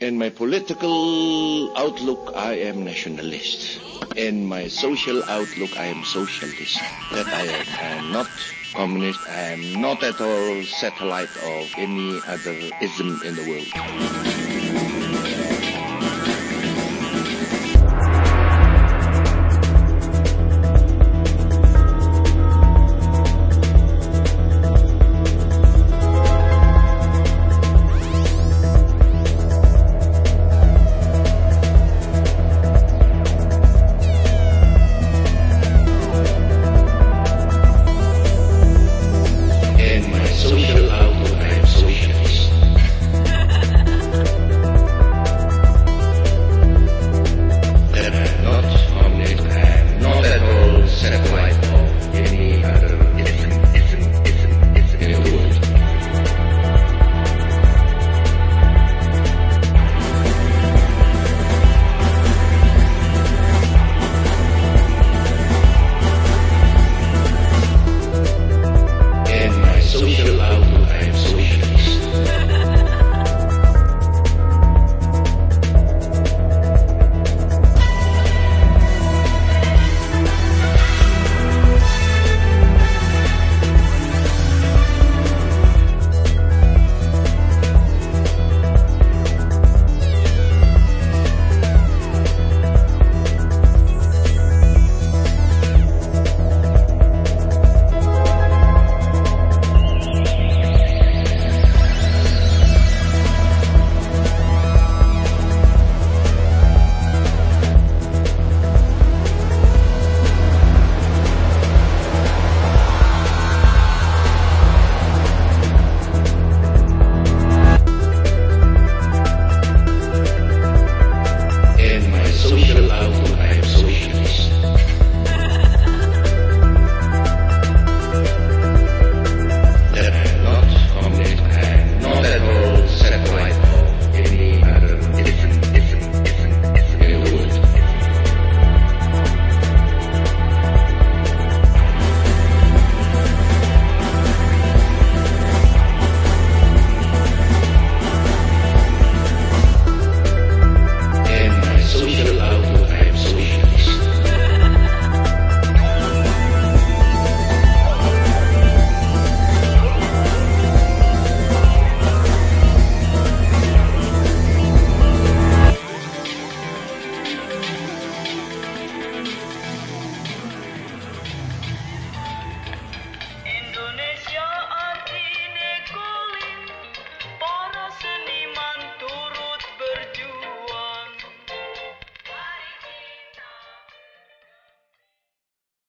In my political outlook, I am nationalist. In my social outlook, I am socialist. That I am not communist. I am not at all satellite of any other ism in the world.